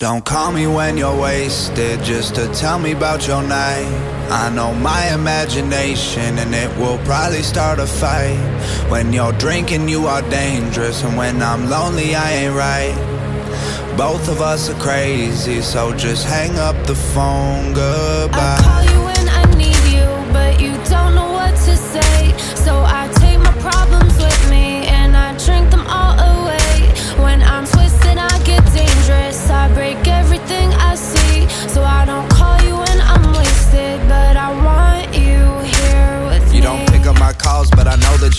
Don't call me when you're wasted, just to tell me about your night. I know my imagination, and it will probably start a fight. When you're drinking, you are dangerous, and when I'm lonely, I ain't right. Both of us are crazy, so just hang up the phone. Goodbye. I call you when I need you, but you don't know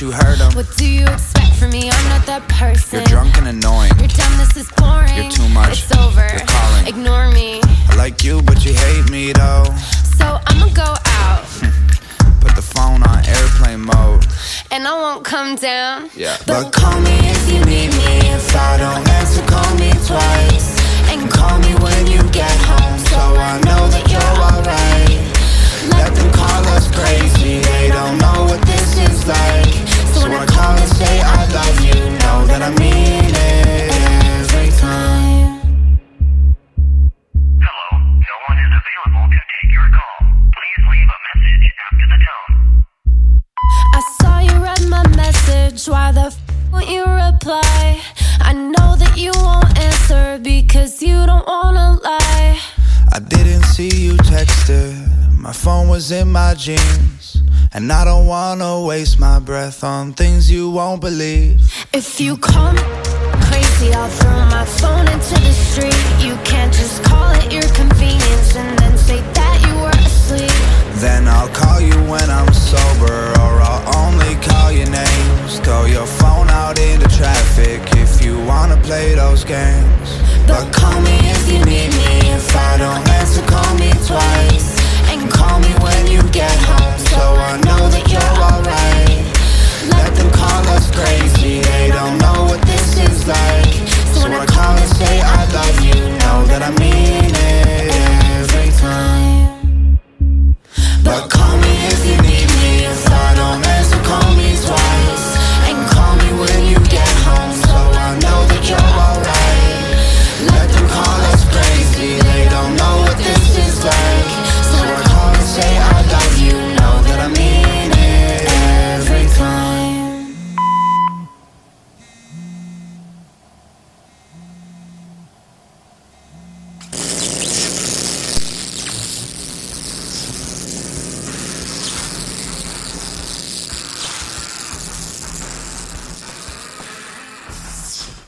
you heard them. What do you expect from me? I'm not that person. You're drunk and annoying. Your dumbness is boring. You're too much. It's over. You're calling. Ignore me. I like you, but you hate me though. So I'ma go out Put the phone on airplane mode. and I won't come down. Yeah. But call me if you need me. If I don't answer, call me twice. And call me when you available to take your call. Please leave a message after the tone. I saw you read my message. Why the f won't you reply? I know that you won't answer because you don't wanna lie. I didn't see you texted, my phone was in my jeans. And I don't wanna waste my breath on things you won't believe. If you call me crazy, I'll throw my phone into the street. You play those games. But call me if you need me if I don't